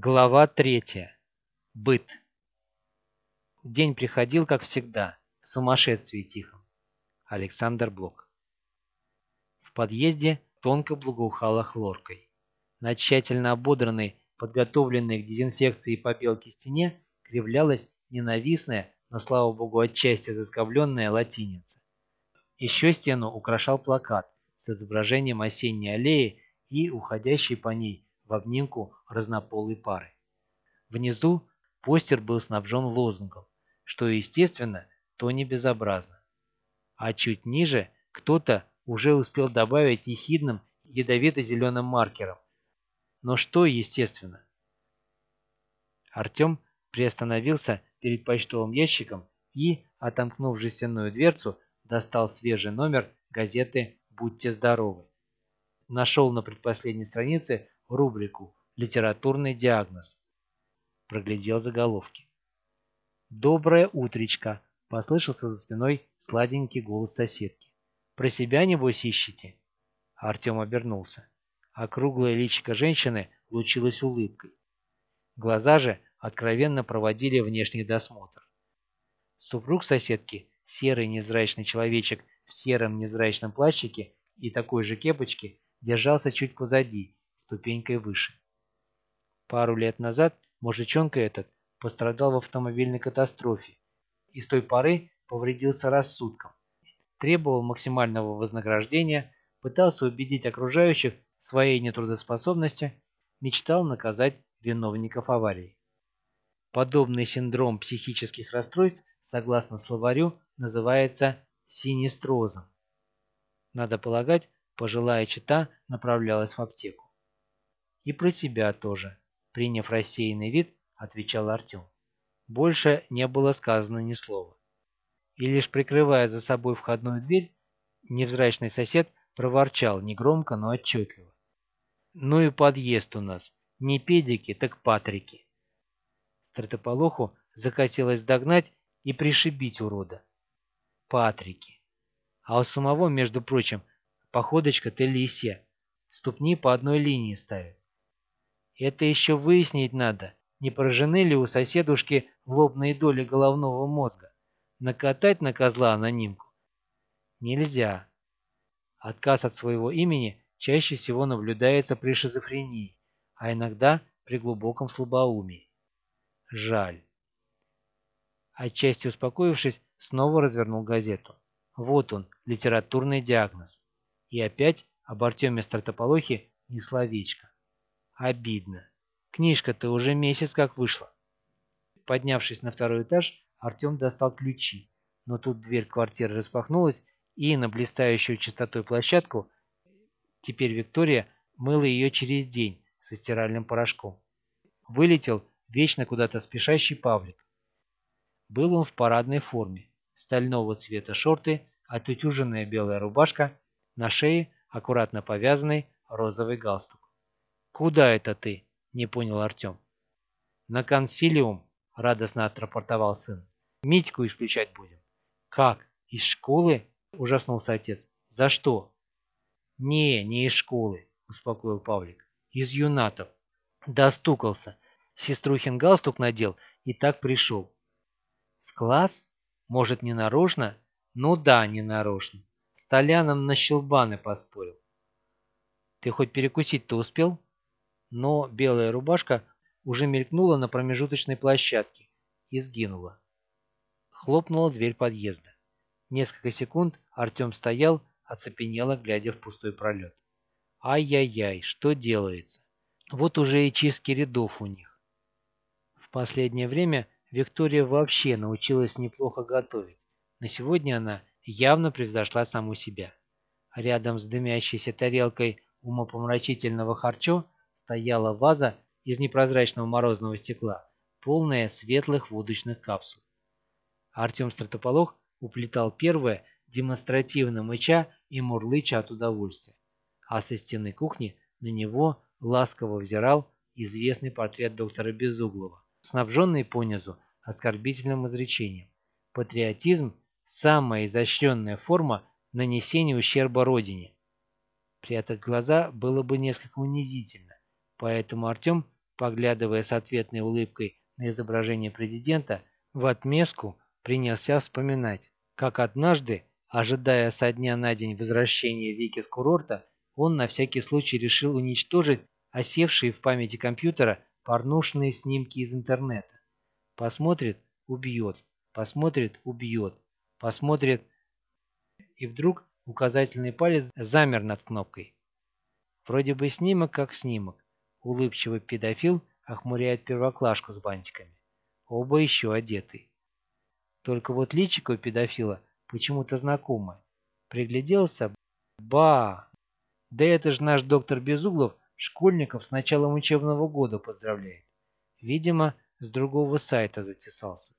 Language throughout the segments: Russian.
Глава третья. Быт. День приходил, как всегда, в сумасшествии тихом. Александр Блок. В подъезде тонко благоухало хлоркой. На тщательно ободранной, подготовленной к дезинфекции и побелке стене кривлялась ненавистная, но, слава богу, отчасти заскобленная латиница. Еще стену украшал плакат с изображением осенней аллеи и уходящей по ней в обнимку разнополой пары. Внизу постер был снабжен лозунгом, что, естественно, то не безобразно. А чуть ниже кто-то уже успел добавить ехидным ядовито-зеленым маркером. Но что, естественно? Артем приостановился перед почтовым ящиком и, отомкнув жестяную дверцу, достал свежий номер газеты «Будьте здоровы». Нашел на предпоследней странице рубрику «Литературный диагноз». Проглядел заголовки. «Доброе утречко!» — послышался за спиной сладенький голос соседки. «Про себя, небось, ищете?» Артем обернулся. Округлое личико женщины лучилось улыбкой. Глаза же откровенно проводили внешний досмотр. Супруг соседки, серый невзрачный человечек в сером невзрачном плащике и такой же кепочке, держался чуть позади, ступенькой выше. Пару лет назад мужичонка этот пострадал в автомобильной катастрофе и с той поры повредился рассудком, требовал максимального вознаграждения, пытался убедить окружающих своей нетрудоспособности, мечтал наказать виновников аварии. Подобный синдром психических расстройств, согласно словарю, называется синестрозом. Надо полагать, пожилая чита направлялась в аптеку. И про тебя тоже, приняв рассеянный вид, отвечал Артем. Больше не было сказано ни слова. И лишь прикрывая за собой входную дверь, невзрачный сосед проворчал негромко, но отчетливо. «Ну и подъезд у нас. Не педики, так патрики». Стратополоху захотелось догнать и пришибить урода. Патрики. А у самого, между прочим, походочка-то лисья. Ступни по одной линии ставят. Это еще выяснить надо, не поражены ли у соседушки лобные доли головного мозга. Накатать на козла анонимку? Нельзя. Отказ от своего имени чаще всего наблюдается при шизофрении, а иногда при глубоком слабоумии. Жаль. Отчасти успокоившись, снова развернул газету. Вот он, литературный диагноз. И опять об Артеме Стратополохе ни словечко. Обидно. Книжка-то уже месяц как вышла. Поднявшись на второй этаж, Артем достал ключи. Но тут дверь квартиры распахнулась, и на блистающую чистотой площадку теперь Виктория мыла ее через день со стиральным порошком. Вылетел вечно куда-то спешащий Павлик. Был он в парадной форме. Стального цвета шорты, отутюженная белая рубашка, на шее аккуратно повязанный розовый галстук. «Куда это ты?» – не понял Артем. «На консилиум», – радостно отрапортовал сын. «Митьку исключать будем». «Как? Из школы?» – ужаснулся отец. «За что?» «Не, не из школы», – успокоил Павлик. «Из юнатов». Достукался. Сеструхин галстук надел и так пришел. «В класс? Может, не нарочно?» «Ну да, не нарочно. С Толяном на щелбаны поспорил». «Ты хоть перекусить-то успел?» Но белая рубашка уже мелькнула на промежуточной площадке и сгинула. Хлопнула дверь подъезда. Несколько секунд Артем стоял, оцепенело, глядя в пустой пролет. Ай-яй-яй, что делается? Вот уже и чистки рядов у них. В последнее время Виктория вообще научилась неплохо готовить. На сегодня она явно превзошла саму себя. Рядом с дымящейся тарелкой умопомрачительного харчо стояла ваза из непрозрачного морозного стекла, полная светлых водочных капсул. Артем Стратополох уплетал первое, демонстративно мыча и мурлыча от удовольствия, а со стены кухни на него ласково взирал известный портрет доктора Безуглова, снабженный понизу оскорбительным изречением. Патриотизм – самая изощренная форма нанесения ущерба Родине. Прятать глаза было бы несколько унизительно. Поэтому Артем поглядывая с ответной улыбкой на изображение президента, в отместку принялся вспоминать, как однажды, ожидая со дня на день возвращения Вики с курорта, он на всякий случай решил уничтожить осевшие в памяти компьютера порнушные снимки из интернета. Посмотрит – убьет, посмотрит – убьет, посмотрит и вдруг указательный палец замер над кнопкой. Вроде бы снимок как снимок. Улыбчивый педофил охмуряет первоклашку с бантиками. Оба еще одеты. Только вот личико у педофила почему-то знакомое. Пригляделся. Ба! Да это же наш доктор Безуглов школьников с началом учебного года поздравляет. Видимо, с другого сайта затесался.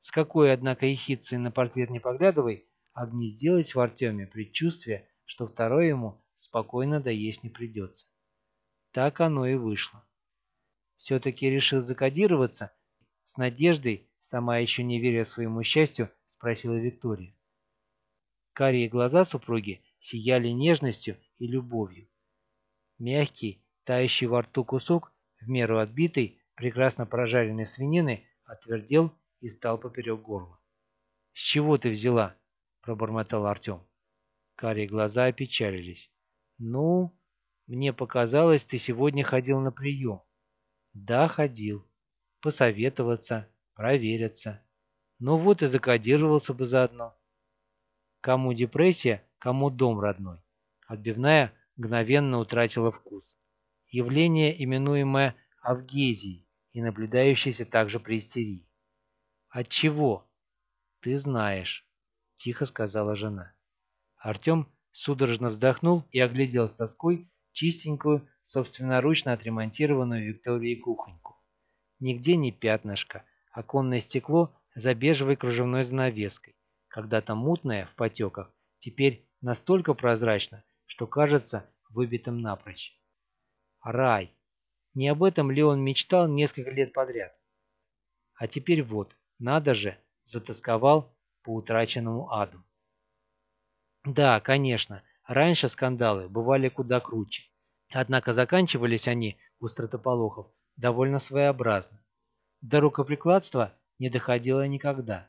С какой, однако, ехидцей на портрет не поглядывай, огнездилось в Артеме предчувствие, что второй ему спокойно доесть не придется. Так оно и вышло. Все-таки решил закодироваться, с надеждой, сама еще не веря своему счастью, спросила Виктория. Карие глаза супруги сияли нежностью и любовью. Мягкий, тающий во рту кусок, в меру отбитый, прекрасно прожаренной свинины, отвердел и стал поперек горла. «С чего ты взяла?» – пробормотал Артем. Карие глаза опечалились. «Ну, мне показалось, ты сегодня ходил на прием». «Да, ходил. Посоветоваться, провериться. Ну вот и закодировался бы заодно». Кому депрессия, кому дом родной. Отбивная мгновенно утратила вкус. Явление, именуемое авгезией и наблюдающееся также при истерии. «От чего?» «Ты знаешь», — тихо сказала жена. Артем судорожно вздохнул и оглядел с тоской чистенькую, собственноручно отремонтированную Викторией кухоньку. Нигде не пятнышко, оконное стекло за бежевой кружевной занавеской, когда-то мутное в потеках, теперь настолько прозрачно, что кажется выбитым напрочь. Рай! Не об этом ли он мечтал несколько лет подряд? А теперь вот, надо же, затасковал по утраченному аду. Да, конечно, раньше скандалы бывали куда круче. Однако заканчивались они у стратополохов довольно своеобразно. До рукоприкладства не доходило никогда.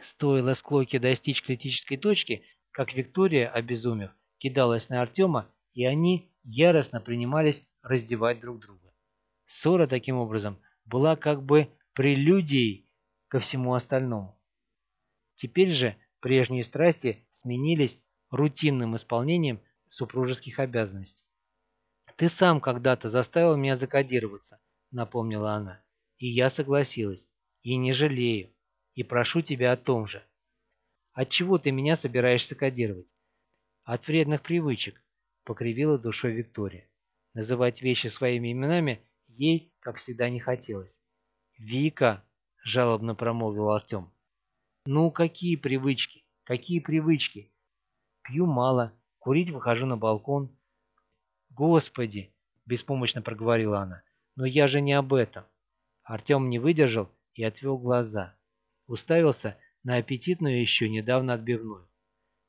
Стоило склоке достичь критической точки, как Виктория, обезумев, кидалась на Артема, и они яростно принимались раздевать друг друга. Ссора таким образом была как бы прелюдией ко всему остальному. Теперь же Прежние страсти сменились рутинным исполнением супружеских обязанностей. «Ты сам когда-то заставил меня закодироваться», — напомнила она. «И я согласилась. И не жалею. И прошу тебя о том же. От чего ты меня собираешься кодировать?» «От вредных привычек», — покривила душой Виктория. Называть вещи своими именами ей, как всегда, не хотелось. «Вика!» — жалобно промолвил Артем. Ну, какие привычки? Какие привычки? Пью мало, курить выхожу на балкон. Господи, беспомощно проговорила она, но я же не об этом. Артем не выдержал и отвел глаза. Уставился на аппетитную еще недавно отбивную.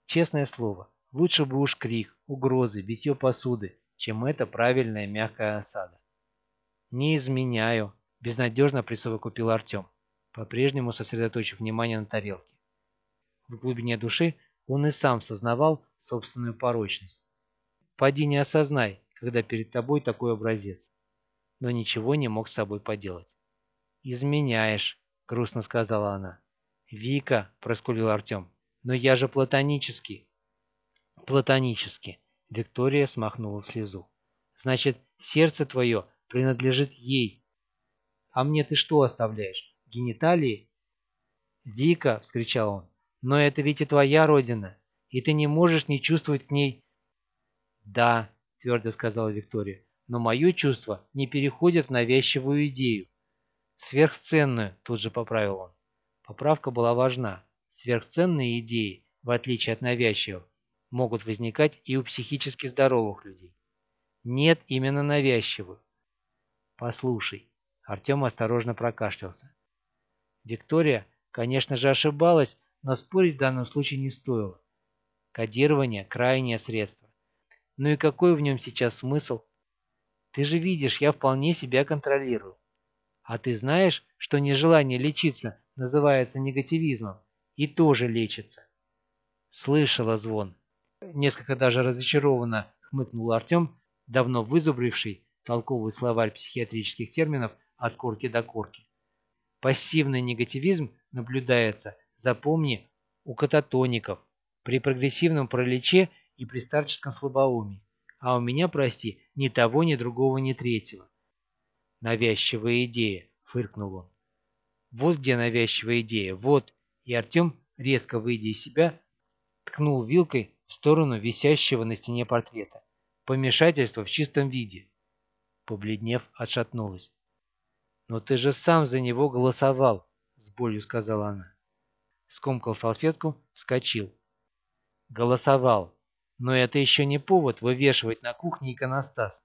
Честное слово, лучше бы уж крик, угрозы, битье посуды, чем эта правильная мягкая осада. «Не изменяю», – безнадежно присовокупил Артем по-прежнему сосредоточив внимание на тарелке. В глубине души он и сам сознавал собственную порочность. Поди не осознай, когда перед тобой такой образец. Но ничего не мог с собой поделать. «Изменяешь», — грустно сказала она. «Вика», — проскулил Артем, — «но я же платонический». «Платонически», — Виктория смахнула слезу. «Значит, сердце твое принадлежит ей. А мне ты что оставляешь? гениталии? «Вика!» — вскричал он. «Но это ведь и твоя родина, и ты не можешь не чувствовать к ней...» «Да», — твердо сказала Виктория, «но мое чувство не переходит в навязчивую идею». «Сверхценную», — тут же поправил он. Поправка была важна. Сверхценные идеи, в отличие от навязчивых, могут возникать и у психически здоровых людей. Нет именно навязчивых. «Послушай», — Артем осторожно прокашлялся. Виктория, конечно же, ошибалась, но спорить в данном случае не стоило. Кодирование – крайнее средство. Ну и какой в нем сейчас смысл? Ты же видишь, я вполне себя контролирую. А ты знаешь, что нежелание лечиться называется негативизмом и тоже лечится? Слышала звон. Несколько даже разочарованно хмыкнул Артем, давно вызубривший толковый словарь психиатрических терминов от корки до корки. Пассивный негативизм наблюдается, запомни, у кататоников, при прогрессивном параличе и при старческом слабоумии. А у меня, прости, ни того, ни другого, ни третьего. Навязчивая идея, фыркнул он. Вот где навязчивая идея, вот. И Артем, резко выйдя из себя, ткнул вилкой в сторону висящего на стене портрета. Помешательство в чистом виде. Побледнев, отшатнулась. «Но ты же сам за него голосовал», — с болью сказала она. Скомкал салфетку, вскочил. «Голосовал. Но это еще не повод вывешивать на кухне иконостас.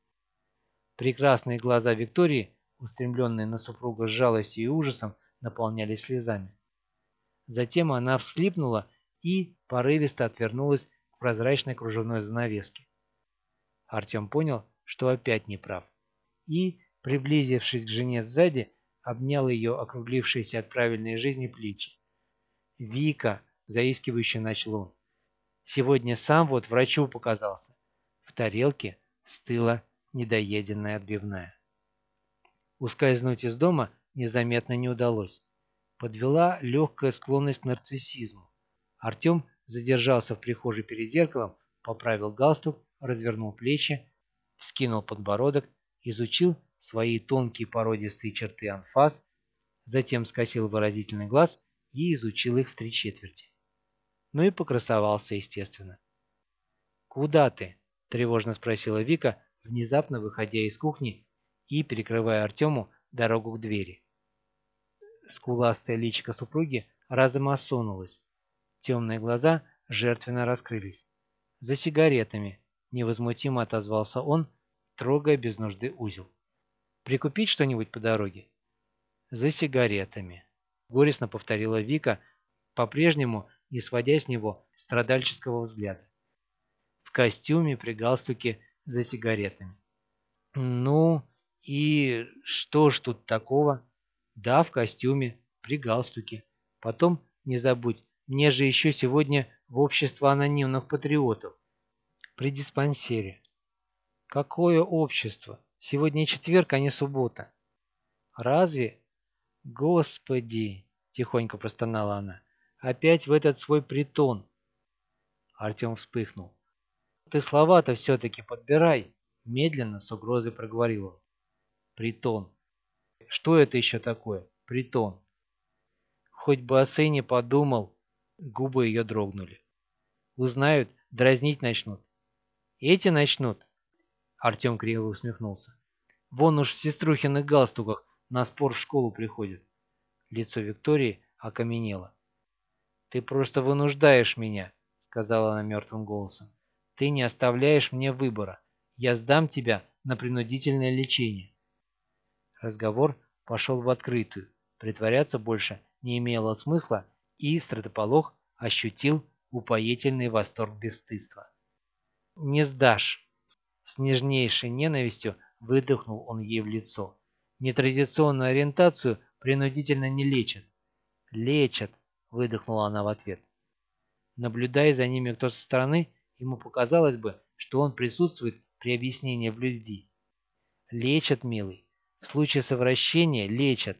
Прекрасные глаза Виктории, устремленные на супруга с жалостью и ужасом, наполнялись слезами. Затем она всхлипнула и порывисто отвернулась к прозрачной кружевной занавеске. Артем понял, что опять не прав. И, приблизившись к жене сзади, обнял ее округлившиеся от правильной жизни плечи. «Вика!» – заискивающе начал он. Сегодня сам вот врачу показался. В тарелке стыла недоеденная отбивная. Ускользнуть из дома незаметно не удалось. Подвела легкая склонность к нарциссизму. Артем задержался в прихожей перед зеркалом, поправил галстук, развернул плечи, вскинул подбородок, изучил свои тонкие породистые черты анфас, затем скосил выразительный глаз и изучил их в три четверти ну и покрасовался, естественно. «Куда ты?» – тревожно спросила Вика, внезапно выходя из кухни и перекрывая Артему дорогу к двери. Скуластая личико супруги разом осунулась. Темные глаза жертвенно раскрылись. «За сигаретами», – невозмутимо отозвался он, трогая без нужды узел. «Прикупить что-нибудь по дороге?» «За сигаретами», – горестно повторила Вика, по-прежнему не сводя с него страдальческого взгляда. В костюме при галстуке за сигаретами. «Ну, и что ж тут такого?» «Да, в костюме, при галстуке. Потом, не забудь, мне же еще сегодня в общество анонимных патриотов. При диспансере». «Какое общество? Сегодня четверг, а не суббота». «Разве?» «Господи!» – тихонько простонала она. Опять в этот свой притон. Артем вспыхнул. Ты слова-то все-таки подбирай. Медленно с угрозой проговорил он. Притон. Что это еще такое? Притон. Хоть бы о сыне подумал. Губы ее дрогнули. Узнают, дразнить начнут. Эти начнут. Артем криво усмехнулся. Вон уж в сеструхиных галстуках на спор в школу приходят. Лицо Виктории окаменело. «Ты просто вынуждаешь меня», — сказала она мертвым голосом. «Ты не оставляешь мне выбора. Я сдам тебя на принудительное лечение». Разговор пошел в открытую. Притворяться больше не имело смысла, и стратополох ощутил упоительный восторг бесстыдства. «Не сдашь!» С нежнейшей ненавистью выдохнул он ей в лицо. «Нетрадиционную ориентацию принудительно не лечат». «Лечат!» — выдохнула она в ответ. Наблюдая за ними кто со стороны, ему показалось бы, что он присутствует при объяснении в любви. «Лечат, милый. В случае совращения лечат».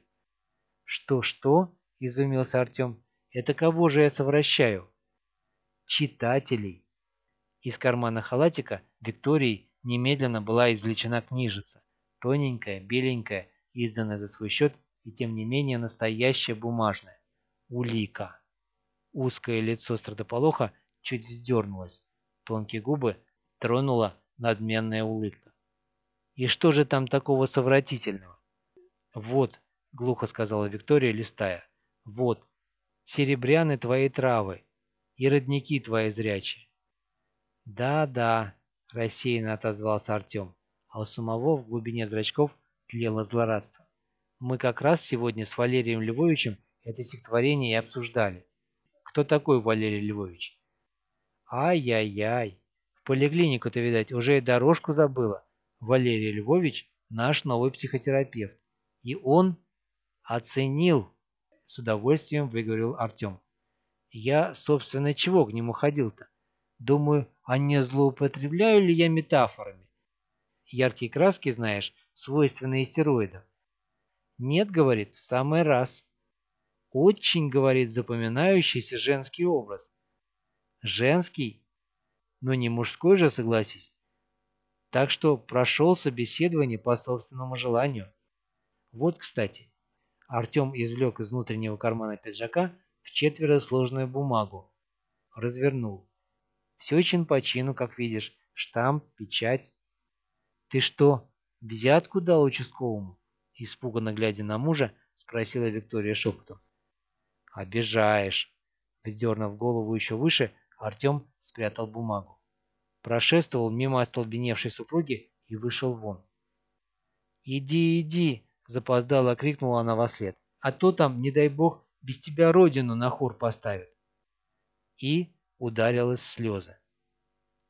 «Что-что?» — изумился Артем. «Это кого же я совращаю?» «Читателей». Из кармана халатика Виктории немедленно была извлечена книжица. Тоненькая, беленькая, изданная за свой счет и тем не менее настоящая бумажная улика. Узкое лицо страдополоха чуть вздернулось, тонкие губы тронула надменная улыбка. «И что же там такого совратительного?» «Вот», — глухо сказала Виктория, листая, — «вот, серебряны твои травы и родники твои зрячие». «Да-да», — рассеянно отозвался Артем, а у самого в глубине зрачков тлело злорадство. «Мы как раз сегодня с Валерием Львовичем это стихотворение и обсуждали. Кто такой Валерий Львович? Ай-яй-яй. В поликлинику-то, видать, уже и дорожку забыла. Валерий Львович наш новый психотерапевт. И он оценил, с удовольствием выговорил Артем. Я, собственно, чего к нему ходил-то? Думаю, а не злоупотребляю ли я метафорами? Яркие краски, знаешь, свойственные стероидам. Нет, говорит, в самый раз. Очень, говорит, запоминающийся женский образ. Женский? Но не мужской же, согласись. Так что прошел собеседование по собственному желанию. Вот, кстати, Артем извлек из внутреннего кармана пиджака в четверо сложную бумагу. Развернул. Все чин по чину, как видишь. Штамп, печать. Ты что, взятку дал участковому? Испуганно глядя на мужа, спросила Виктория шепотом. «Обижаешь!» Вздернув голову еще выше, Артем спрятал бумагу. Прошествовал мимо остолбеневшей супруги и вышел вон. «Иди, иди!» – запоздало крикнула она во след. «А то там, не дай бог, без тебя родину на хор поставят!» И ударилась в слезы.